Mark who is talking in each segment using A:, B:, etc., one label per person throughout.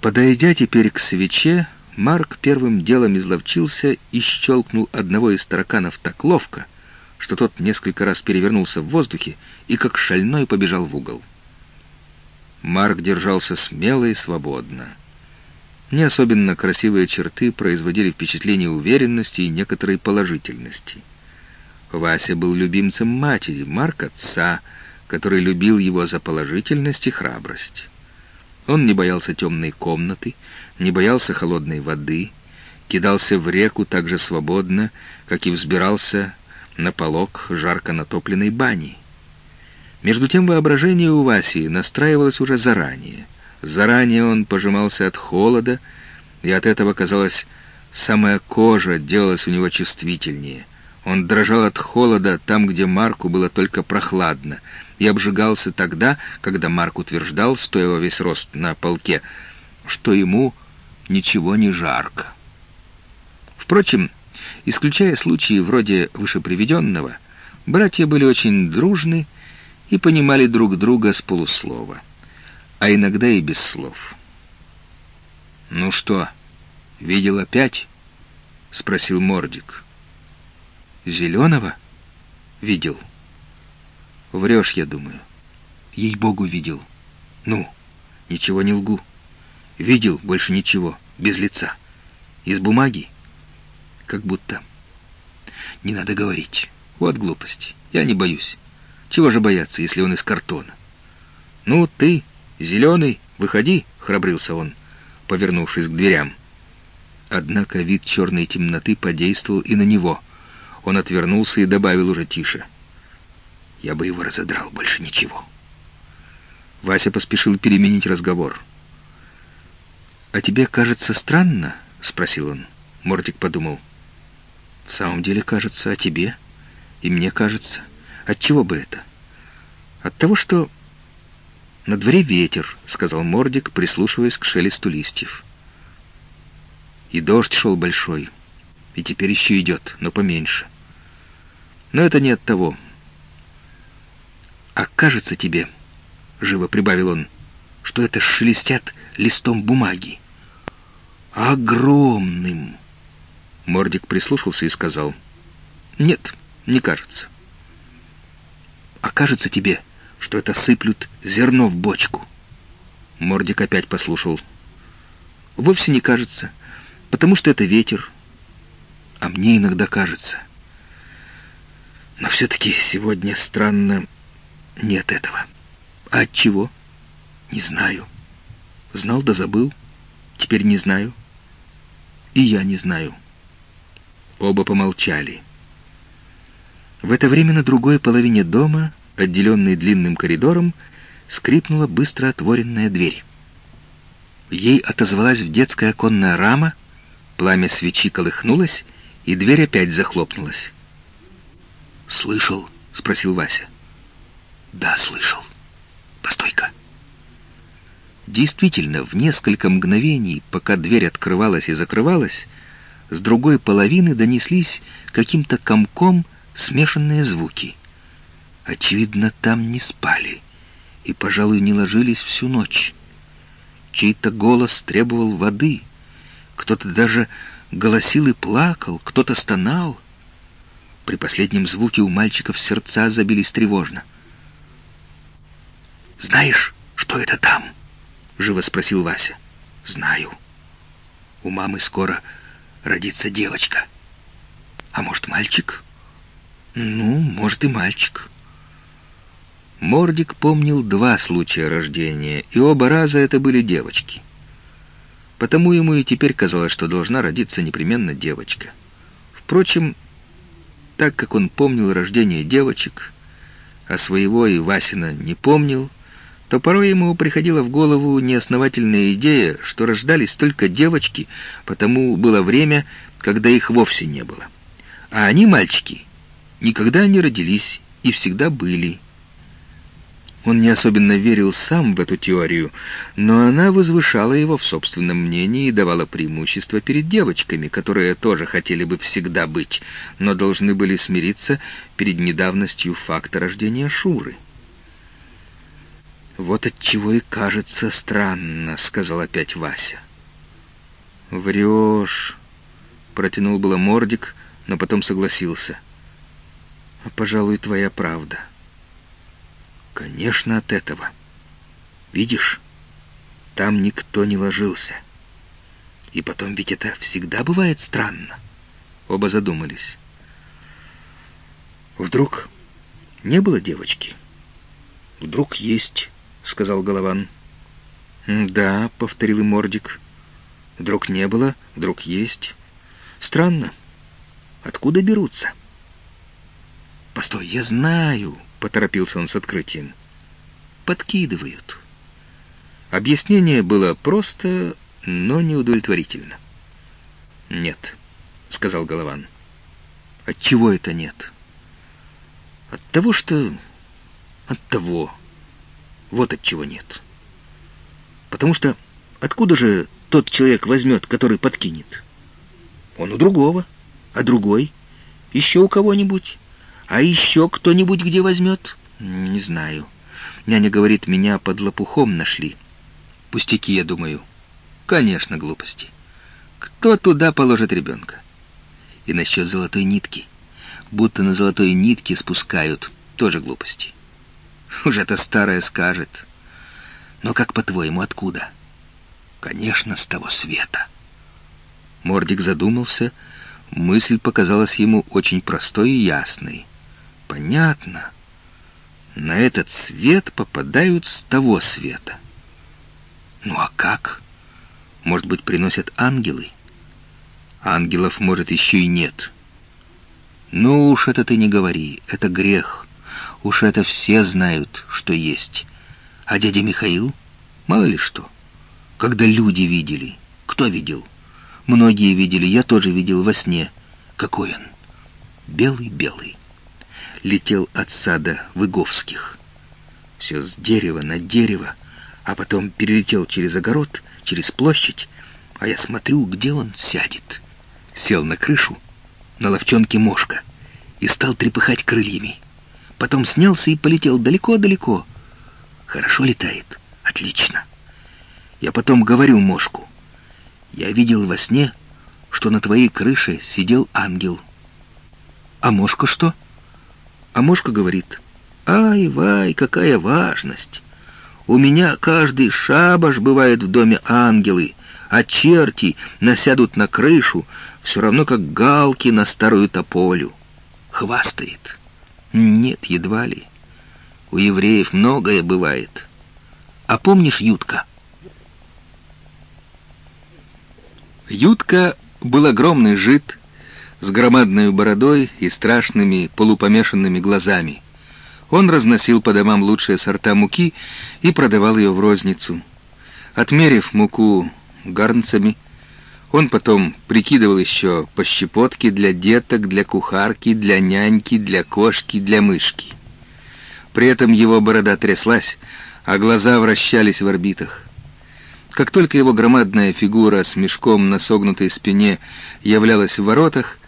A: Подойдя теперь к свече, Марк первым делом изловчился и щелкнул одного из тараканов так ловко, что тот несколько раз перевернулся в воздухе и как шальной побежал в угол. Марк держался смело и свободно. Не особенно красивые черты производили впечатление уверенности и некоторой положительности. Вася был любимцем матери, Марк — отца, который любил его за положительность и храбрость. Он не боялся темной комнаты, не боялся холодной воды, кидался в реку так же свободно, как и взбирался на полог жарко натопленной бани. Между тем воображение у Васи настраивалось уже заранее. Заранее он пожимался от холода, и от этого, казалось, самая кожа делалась у него чувствительнее. Он дрожал от холода там, где Марку было только прохладно, и обжигался тогда, когда Марк утверждал, стоя во весь рост на полке, что ему ничего не жарко. Впрочем, исключая случаи вроде вышеприведенного, братья были очень дружны и понимали друг друга с полуслова, а иногда и без слов. «Ну что, видел опять?» — спросил Мордик. «Зеленого?» «Видел». «Врешь, я думаю». «Ей-богу, видел». «Ну, ничего не лгу». «Видел, больше ничего, без лица». «Из бумаги?» «Как будто». «Не надо говорить. Вот глупость. Я не боюсь. Чего же бояться, если он из картона? «Ну, ты, зеленый, выходи», — храбрился он, повернувшись к дверям. Однако вид черной темноты подействовал и на него. Он отвернулся и добавил уже тише. «Я бы его разодрал, больше ничего». Вася поспешил переменить разговор. «А тебе кажется странно?» — спросил он. Мортик подумал. «В самом деле кажется, а тебе? И мне кажется. От чего бы это? От того, что... На дворе ветер, сказал Мордик, прислушиваясь к шелесту листьев. И дождь шел большой, и теперь еще идет, но поменьше. Но это не от того. А кажется тебе, живо прибавил он, что это шелестят листом бумаги. Огромным. Мордик прислушался и сказал, нет, не кажется. А кажется тебе, что это сыплют зерно в бочку?» Мордик опять послушал. «Вовсе не кажется, потому что это ветер. А мне иногда кажется. Но все-таки сегодня странно нет этого. А от чего? Не знаю. Знал да забыл. Теперь не знаю. И я не знаю». Оба помолчали. В это время на другой половине дома, отделенной длинным коридором, скрипнула быстро отворенная дверь. Ей отозвалась в детская оконная рама, пламя свечи колыхнулось, и дверь опять захлопнулась. «Слышал?» — спросил Вася. «Да, слышал. Постой-ка». Действительно, в несколько мгновений, пока дверь открывалась и закрывалась, с другой половины донеслись каким-то комком смешанные звуки. Очевидно, там не спали и, пожалуй, не ложились всю ночь. Чей-то голос требовал воды, кто-то даже голосил и плакал, кто-то стонал. При последнем звуке у мальчиков сердца забились тревожно. «Знаешь, что это там?» — живо спросил Вася. «Знаю. У мамы скоро родится девочка. А может, мальчик?» Ну, может, и мальчик. Мордик помнил два случая рождения, и оба раза это были девочки. Потому ему и теперь казалось, что должна родиться непременно девочка. Впрочем, так как он помнил рождение девочек, а своего и Васина не помнил, то порой ему приходила в голову неосновательная идея, что рождались только девочки, потому было время, когда их вовсе не было. А они, мальчики, никогда не родились и всегда были. Он не особенно верил сам в эту теорию, но она возвышала его в собственном мнении и давала преимущество перед девочками, которые тоже хотели бы всегда быть, но должны были смириться перед недавностью факта рождения Шуры. «Вот отчего и кажется странно», — сказал опять Вася. «Врешь», — протянул было Мордик, но потом согласился. «А, пожалуй, твоя правда». «Конечно, от этого. Видишь, там никто не ложился. И потом ведь это всегда бывает странно». Оба задумались. «Вдруг не было девочки?» «Вдруг есть», — сказал Голован. «Да», — повторил и Мордик. «Вдруг не было, вдруг есть. Странно. Откуда берутся?» «Постой, я знаю», — поторопился он с открытием. «Подкидывают». Объяснение было просто, но неудовлетворительно. «Нет», — сказал Голован. «Отчего это нет?» «От того, что от того. Вот от чего нет. Потому что откуда же тот человек возьмет, который подкинет? Он у другого, а другой еще у кого-нибудь, а еще кто-нибудь где возьмет? Не знаю. Няня говорит, меня под лопухом нашли. Пустяки, я думаю. Конечно, глупости. Кто туда положит ребенка? И насчет золотой нитки. Будто на золотой нитке спускают. Тоже глупости. Уж это старое скажет. Но как по-твоему, откуда? Конечно, с того света. Мордик задумался. Мысль показалась ему очень простой и ясной. Понятно. На этот свет попадают с того света. Ну а как? Может быть, приносят ангелы? Ангелов, может, еще и нет. Ну уж это ты не говори, это грех. Уж это все знают, что есть. А дядя Михаил? Мало ли что. Когда люди видели. Кто видел? Многие видели, я тоже видел во сне. Какой он? Белый-белый. Летел от сада Выговских. Все с дерева на дерево, а потом перелетел через огород, через площадь, а я смотрю, где он сядет. Сел на крышу, на ловчонке мошка, и стал трепыхать крыльями. Потом снялся и полетел далеко-далеко. Хорошо летает. Отлично. Я потом говорю Мошку. Я видел во сне, что на твоей крыше сидел ангел. А Мошка что? А Мошка говорит, ай, вай, какая важность. У меня каждый шабаш бывает в доме ангелы, а черти насядут на крышу, все равно как галки на старую тополю. Хвастает. Нет, едва ли. У евреев многое бывает. А помнишь Ютка? Ютка был огромный жид с громадной бородой и страшными полупомешанными глазами. Он разносил по домам лучшие сорта муки и продавал ее в розницу. Отмерив муку гарнцами, он потом прикидывал еще по щепотке для деток, для кухарки, для няньки, для кошки, для мышки. При этом его борода тряслась, а глаза вращались в орбитах. Как только его громадная фигура с мешком на согнутой спине являлась в воротах,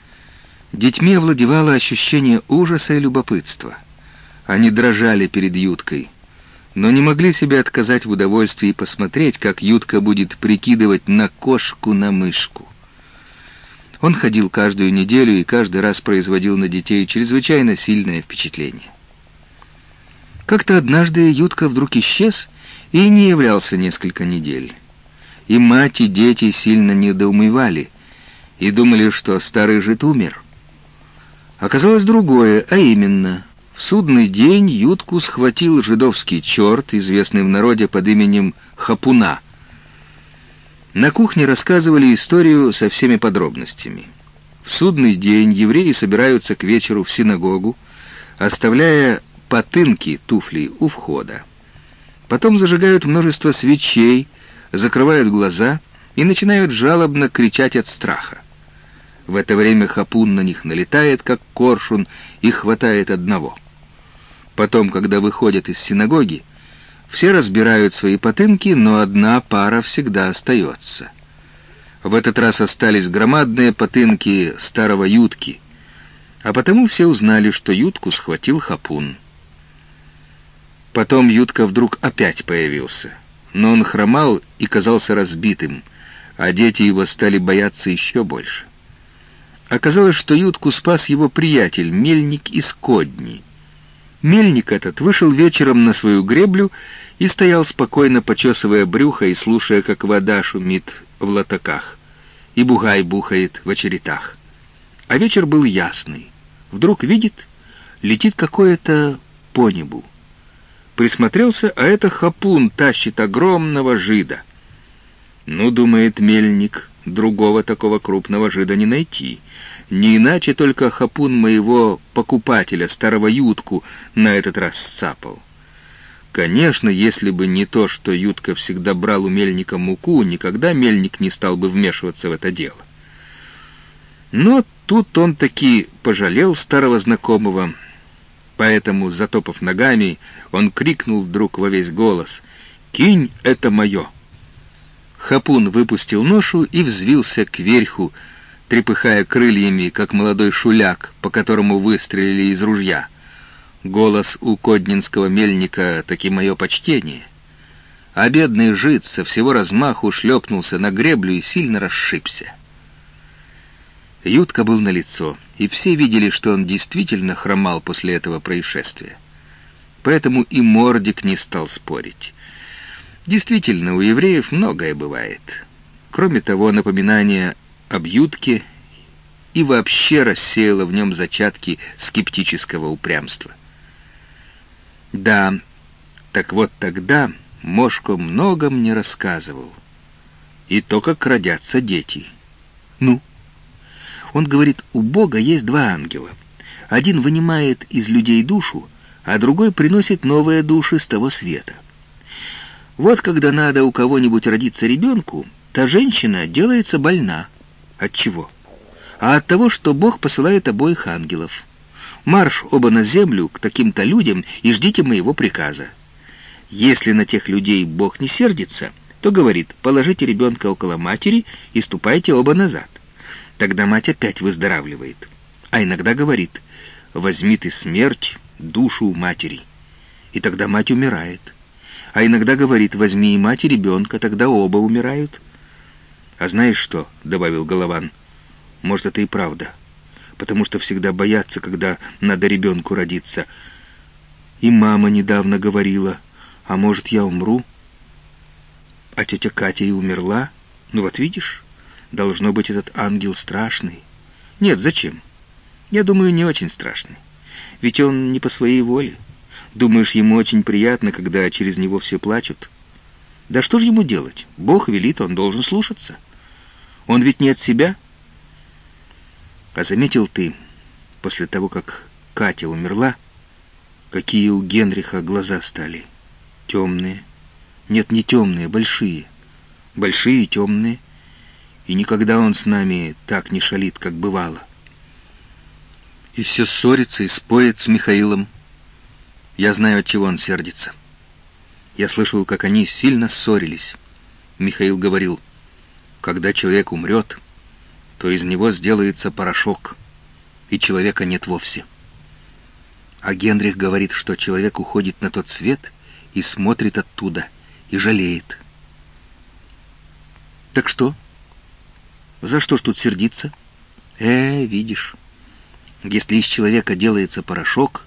A: детьми овладевало ощущение ужаса и любопытства. Они дрожали перед Юткой — но не могли себе отказать в удовольствии посмотреть, как Ютка будет прикидывать на кошку на мышку. Он ходил каждую неделю и каждый раз производил на детей чрезвычайно сильное впечатление. Как-то однажды Ютка вдруг исчез и не являлся несколько недель. И мать, и дети сильно недоумевали и думали, что старый жид умер. Оказалось другое, а именно — в судный день Ютку схватил жидовский черт, известный в народе под именем Хапуна. На кухне рассказывали историю со всеми подробностями. В судный день евреи собираются к вечеру в синагогу, оставляя потынки туфли у входа. Потом зажигают множество свечей, закрывают глаза и начинают жалобно кричать от страха. В это время хапун на них налетает, как коршун, и хватает одного — Потом, когда выходят из синагоги, все разбирают свои потынки, но одна пара всегда остается. В этот раз остались громадные потынки старого Ютки, а потому все узнали, что Ютку схватил хапун. Потом Ютка вдруг опять появился. Но он хромал и казался разбитым, а дети его стали бояться еще больше. Оказалось, что Ютку спас его приятель, мельник из Кодни. Мельник этот вышел вечером на свою греблю и стоял спокойно, почесывая брюхо и слушая, как вода шумит в лотоках, и бугай бухает в очеретах. А вечер был ясный. Вдруг видит, летит какое-то по небу. Присмотрелся, а это хапун тащит огромного жида. Ну, думает мельник, другого такого крупного жида не найти. Не иначе только хапун моего покупателя, старого Ютку, на этот раз сцапал. Конечно, если бы не то, что Ютка всегда брал у мельника муку, никогда мельник не стал бы вмешиваться в это дело. Но тут он таки пожалел старого знакомого, поэтому, затопав ногами, он крикнул вдруг во весь голос «Кинь, это мое!». Хапун выпустил ношу и взвился кверху, трепыхая крыльями, как молодой шуляк, по которому выстрелили из ружья. Голос у коднинского мельника таки мое почтение. А бедный жид со всего размаху шлепнулся на греблю и сильно расшибся. Ютка был на лицо, и все видели, что он действительно хромал после этого происшествия. Поэтому и Мордик не стал спорить. Действительно, у евреев многое бывает. Кроме того, напоминание об Ютке и вообще рассеяло в нем зачатки скептического упрямства. Да, так вот тогда Мошко много мне рассказывал. И то, как родятся дети. Ну? Он говорит, у Бога есть два ангела. Один вынимает из людей душу, а другой приносит новые души с того света. Вот когда надо у кого-нибудь родиться ребенку, та женщина делается больна. От чего? А от того, что Бог посылает обоих ангелов. Марш оба на землю к таким-то людям и ждите моего приказа. Если на тех людей Бог не сердится, то говорит, положите ребенка около матери и ступайте оба назад. Тогда мать опять выздоравливает. А иногда говорит, возьми ты смерть, душу матери. И тогда мать умирает. А иногда говорит, возьми и мать, и ребенка, тогда оба умирают. А знаешь что, — добавил Голован, — может, это и правда потому что всегда боятся, когда надо ребенку родиться. И мама недавно говорила, а может, я умру? А тетя Катя и умерла? Ну вот видишь, должно быть этот ангел страшный. Нет, зачем? Я думаю, не очень страшный. Ведь он не по своей воле. Думаешь, ему очень приятно, когда через него все плачут? Да что же ему делать? Бог велит, он должен слушаться. Он ведь не от себя, — а заметил ты, после того, как Катя умерла, какие у Генриха глаза стали? Темные. Нет, не темные, большие. Большие и темные. И никогда он с нами так не шалит, как бывало. И все ссорится и споет с Михаилом. Я знаю, от чего он сердится. Я слышал, как они сильно ссорились. Михаил говорил, когда человек умрет, то из него сделается порошок, и человека нет вовсе. А Генрих говорит, что человек уходит на тот свет и смотрит оттуда, и жалеет. Так что? За что ж тут сердиться? Э, видишь, если из человека делается порошок,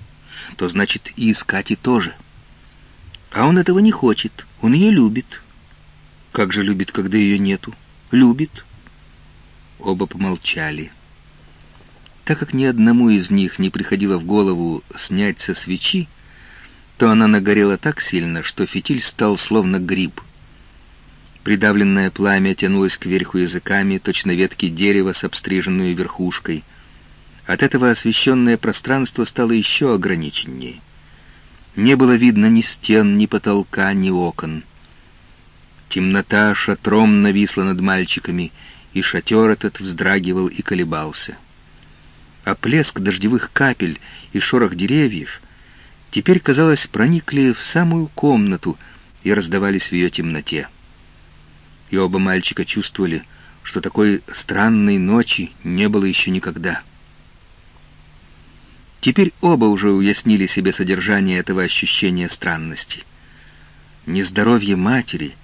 A: то значит и из Кати тоже. А он этого не хочет, он ее любит. Как же любит, когда ее нету? Любит. Оба помолчали. Так как ни одному из них не приходило в голову снять со свечи, то она нагорела так сильно, что фитиль стал словно гриб. Придавленное пламя тянулось кверху языками, точно ветки дерева с обстриженной верхушкой. От этого освещенное пространство стало еще ограниченнее. Не было видно ни стен, ни потолка, ни окон. Темнота шатром нависла над мальчиками — и шатер этот вздрагивал и колебался. А плеск дождевых капель и шорох деревьев теперь, казалось, проникли в самую комнату и раздавались в ее темноте. И оба мальчика чувствовали, что такой странной ночи не было еще никогда. Теперь оба уже уяснили себе содержание этого ощущения странности. Нездоровье матери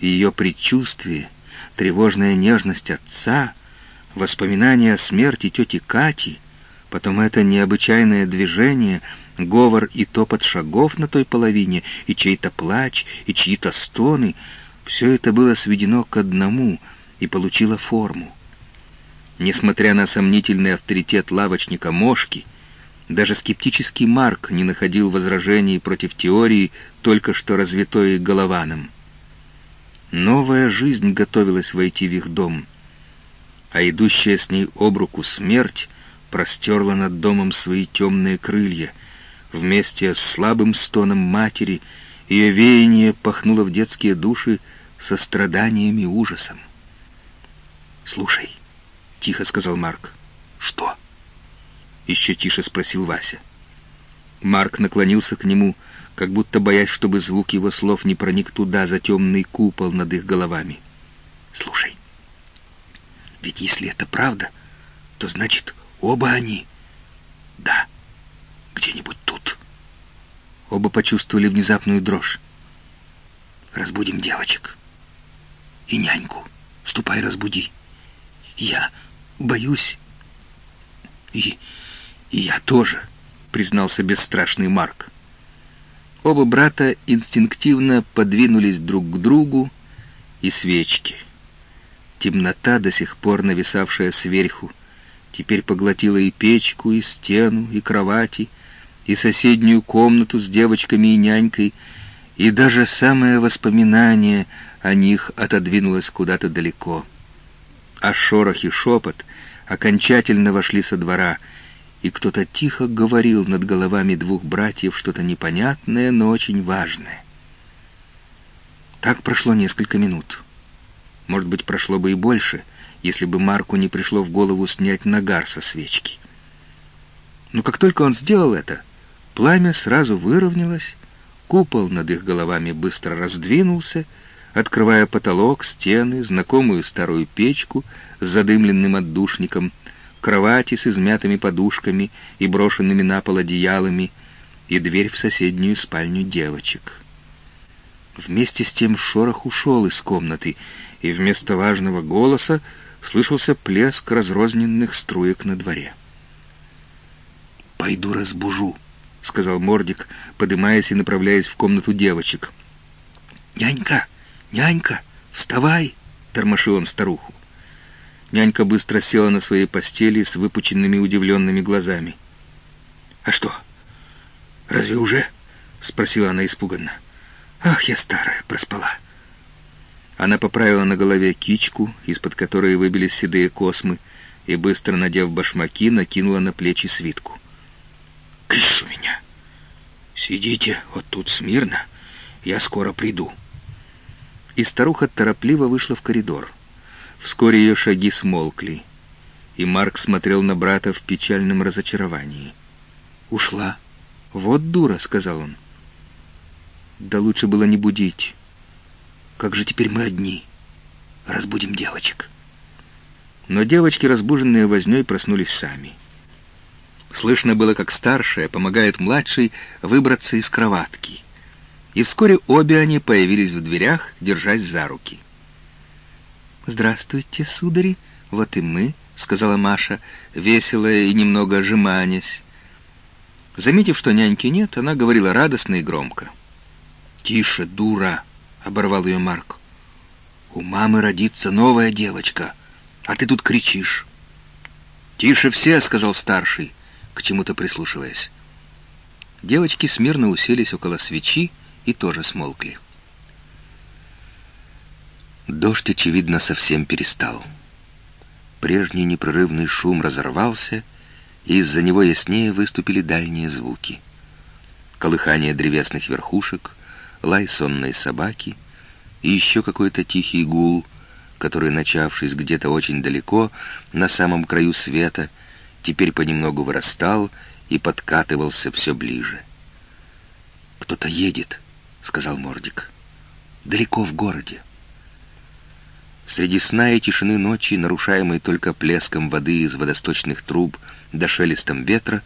A: ее предчувствие, тревожная нежность отца, воспоминания о смерти тети Кати, потом это необычайное движение, говор и топот шагов на той половине, и чей-то плач, и чьи-то стоны — все это было сведено к одному и получило форму. Несмотря на сомнительный авторитет лавочника Мошки, даже скептический Марк не находил возражений против теории, только что развитой Голованом. Новая жизнь готовилась войти в их дом, а идущая с ней об руку смерть простерла над домом свои темные крылья. Вместе с слабым стоном матери ее веяние пахнуло в детские души состраданием и ужасом. «Слушай», — тихо сказал Марк. «Что?» Еще тише спросил Вася. Марк наклонился к нему, как будто боясь, чтобы звук его слов не проник туда, за темный купол над их головами. «Слушай, ведь если это правда, то значит, оба они...» «Да, где-нибудь тут». Оба почувствовали внезапную дрожь. «Разбудим девочек. И няньку. Ступай, разбуди. Я боюсь. И «И я тоже», — признался бесстрашный Марк. Оба брата инстинктивно подвинулись друг к другу, и свечки. Темнота, до сих пор нависавшая сверху, теперь поглотила и печку, и стену, и кровати, и соседнюю комнату с девочками и нянькой, и даже самое воспоминание о них отодвинулось куда-то далеко. А шорох и шепот окончательно вошли со двора — и кто-то тихо говорил над головами двух братьев что-то непонятное, но очень важное. Так прошло несколько минут. Может быть, прошло бы и больше, если бы Марку не пришло в голову снять нагар со свечки. Но как только он сделал это, пламя сразу выровнялось, купол над их головами быстро раздвинулся, открывая потолок, стены, знакомую старую печку с задымленным отдушником — кровати с измятыми подушками и брошенными на пол одеялами, и дверь в соседнюю спальню девочек. Вместе с тем шорох ушел из комнаты, и вместо важного голоса слышался плеск разрозненных струек на дворе. «Пойду разбужу», — сказал Мордик, подымаясь и направляясь в комнату девочек. «Нянька, нянька, вставай!» — тормошил он старуху. Нянька быстро села на своей постели с выпученными удивленными глазами. «А что, разве уже?» — спросила она испуганно. «Ах, я старая, проспала». Она поправила на голове кичку, из-под которой выбились седые космы, и, быстро надев башмаки, накинула на плечи свитку. «Кыш у меня! Сидите вот тут смирно, я скоро приду». И старуха торопливо вышла в коридор. Вскоре ее шаги смолкли, и Марк смотрел на брата в печальном разочаровании. «Ушла. Вот дура», — сказал он. «Да лучше было не будить. Как же теперь мы одни? Разбудим девочек». Но девочки, разбуженные вознёй, проснулись сами. Слышно было, как старшая помогает младшей выбраться из кроватки. И вскоре обе они появились в дверях, держась за руки. «Здравствуйте, судари, вот и мы», — сказала Маша, веселая и немного ожиманясь. Заметив, что няньки нет, она говорила радостно и громко. «Тише, дура!» — оборвал ее Марк. «У мамы родится новая девочка, а ты тут кричишь». «Тише все!» — сказал старший, к чему-то прислушиваясь. Девочки смирно уселись около свечи и тоже смолкли. Дождь, очевидно, совсем перестал. Прежний непрерывный шум разорвался, и из-за него яснее выступили дальние звуки. Колыхание древесных верхушек, лай сонной собаки и еще какой-то тихий гул, который, начавшись где-то очень далеко, на самом краю света, теперь понемногу вырастал и подкатывался все ближе. «Кто-то едет», — сказал Мордик. «Далеко в городе». Среди сна и тишины ночи, нарушаемой только плеском воды из водосточных труб да шелестом ветра,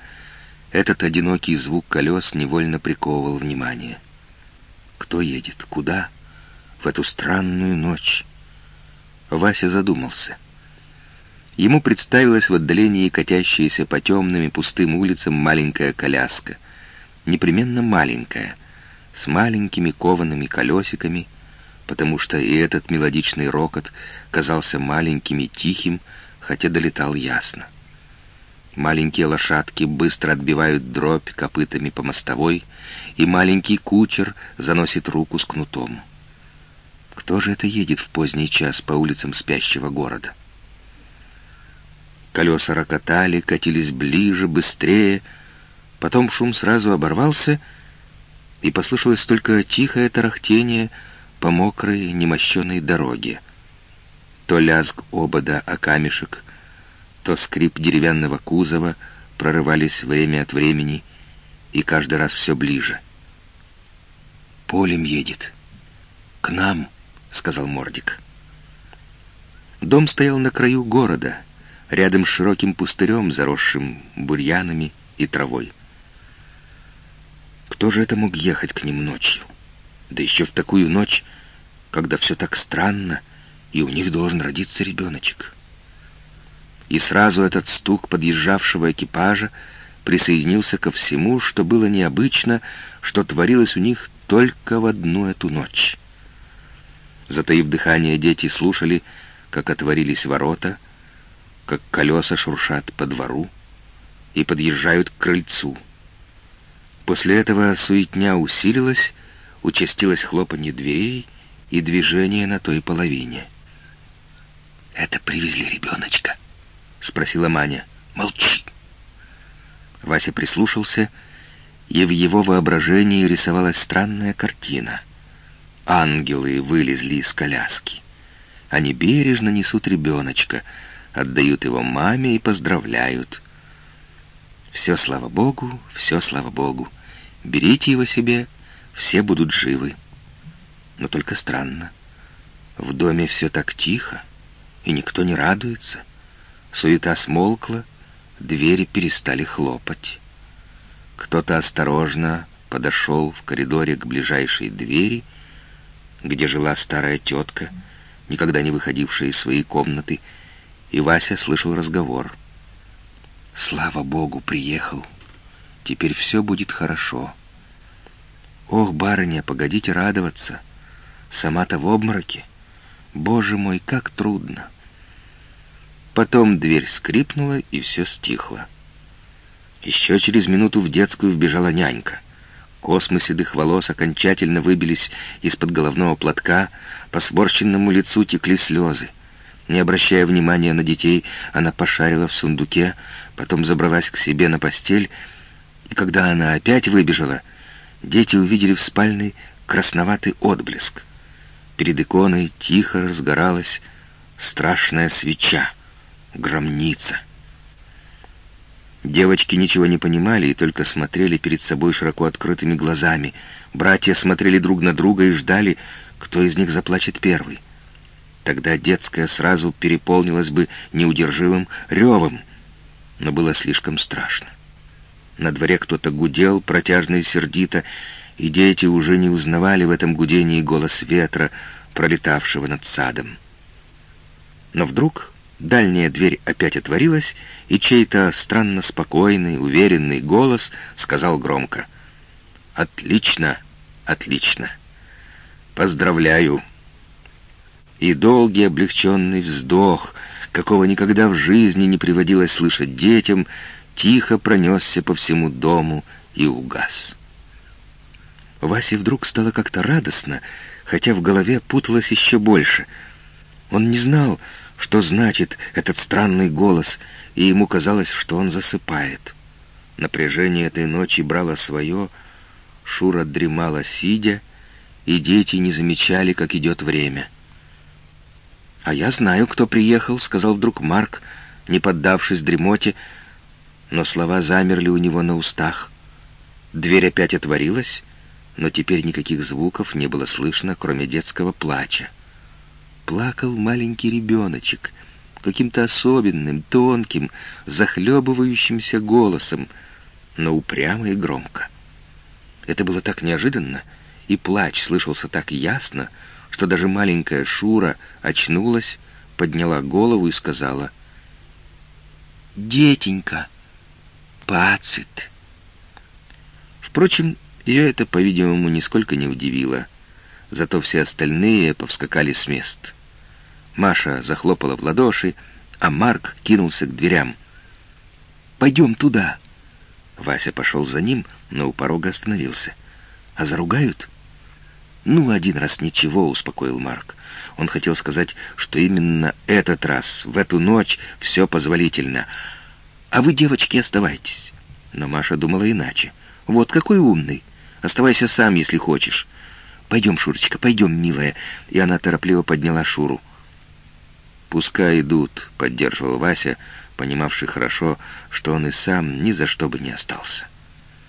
A: Этот одинокий звук колес невольно приковывал внимание. Кто едет? Куда? В эту странную ночь. Вася задумался. Ему представилась в отдалении катящаяся по темным и пустым улицам маленькая коляска. Непременно маленькая, с маленькими коваными колесиками, потому что и этот мелодичный рокот казался маленьким и тихим, хотя долетал ясно. Маленькие лошадки быстро отбивают дробь копытами по мостовой, и маленький кучер заносит руку с кнутом. Кто же это едет в поздний час по улицам спящего города? Колеса рокотали, катились ближе, быстрее. Потом шум сразу оборвался, и послышалось только тихое тарахтение по мокрой, немощенной дороге. То лязг обода о камешек, то скрип деревянного кузова прорывались время от времени, и каждый раз все ближе. «Полем едет. К нам», — сказал Мордик. Дом стоял на краю города — рядом с широким пустырем, заросшим бурьянами и травой. Кто же это мог ехать к ним ночью? Да еще в такую ночь, когда все так странно, и у них должен родиться ребеночек. И сразу этот стук подъезжавшего экипажа присоединился ко всему, что было необычно, что творилось у них только в одну эту ночь. Затаив дыхание, дети слушали, как отворились ворота — как колеса шуршат по двору и подъезжают к крыльцу. После этого суетня усилилась, участилось хлопанье дверей и движение на той половине. «Это привезли ребеночка?» — спросила Маня. «Молчи!» Вася прислушался, и в его воображении рисовалась странная картина. Ангелы вылезли из коляски. Они бережно несут ребеночка — отдают его маме и поздравляют. Все, слава Богу, все, слава Богу. Берите его себе, все будут живы. Но только странно. В доме все так тихо, и никто не радуется. Суета смолкла, двери перестали хлопать. Кто-то осторожно подошел в коридоре к ближайшей двери, где жила старая тетка, никогда не выходившая из своей комнаты, и Вася слышал разговор. «Слава Богу, приехал. Теперь все будет хорошо. Ох, барыня, погодите радоваться. Сама-то в обмороке. Боже мой, как трудно!» Потом дверь скрипнула, и все стихло. Еще через минуту в детскую вбежала нянька. Космы седых волос окончательно выбились из-под головного платка, по сморщенному лицу текли слезы. Не обращая внимания на детей, она пошарила в сундуке, потом забралась к себе на постель, и когда она опять выбежала, дети увидели в спальной красноватый отблеск. Перед иконой тихо разгоралась страшная свеча, громница. Девочки ничего не понимали и только смотрели перед собой широко открытыми глазами. Братья смотрели друг на друга и ждали, кто из них заплачет первый. Тогда детская сразу переполнилась бы неудержимым ревом, но было слишком страшно. На дворе кто-то гудел протяжно и сердито, и дети уже не узнавали в этом гудении голос ветра, пролетавшего над садом. Но вдруг дальняя дверь опять отворилась, и чей-то странно спокойный, уверенный голос сказал громко «Отлично, отлично! Поздравляю!» и долгий облегченный вздох, какого никогда в жизни не приводилось слышать детям, тихо пронесся по всему дому и угас. Васе вдруг стало как-то радостно, хотя в голове путалось еще больше. Он не знал, что значит этот странный голос, и ему казалось, что он засыпает. Напряжение этой ночи брало свое, Шура дремала сидя, и дети не замечали, как идет время. «А я знаю, кто приехал», — сказал вдруг Марк, не поддавшись дремоте, но слова замерли у него на устах. Дверь опять отворилась, но теперь никаких звуков не было слышно, кроме детского плача. Плакал маленький ребеночек, каким-то особенным, тонким, захлебывающимся голосом. но упрямо и громко. Это было так неожиданно, и плач слышался так ясно, что даже маленькая Шура очнулась, подняла голову и сказала «Детенька, пацит». Впрочем, ее это, по-видимому, нисколько не удивило. Зато все остальные повскакали с мест. Маша захлопала в ладоши, а Марк кинулся к дверям. «Пойдем туда!» Вася пошел за ним, но у порога остановился. «А заругают?» «Ну, один раз ничего», — успокоил Марк. Он хотел сказать, что именно этот раз, в эту ночь, все позволительно. «А вы, девочки, оставайтесь». Но Маша думала иначе. «Вот какой умный. Оставайся сам, если хочешь. Пойдем, Шурочка, пойдем, милая». И она торопливо подняла Шуру. «Пускай идут», — поддерживал Вася, понимавший хорошо, что он и сам ни за что бы не остался.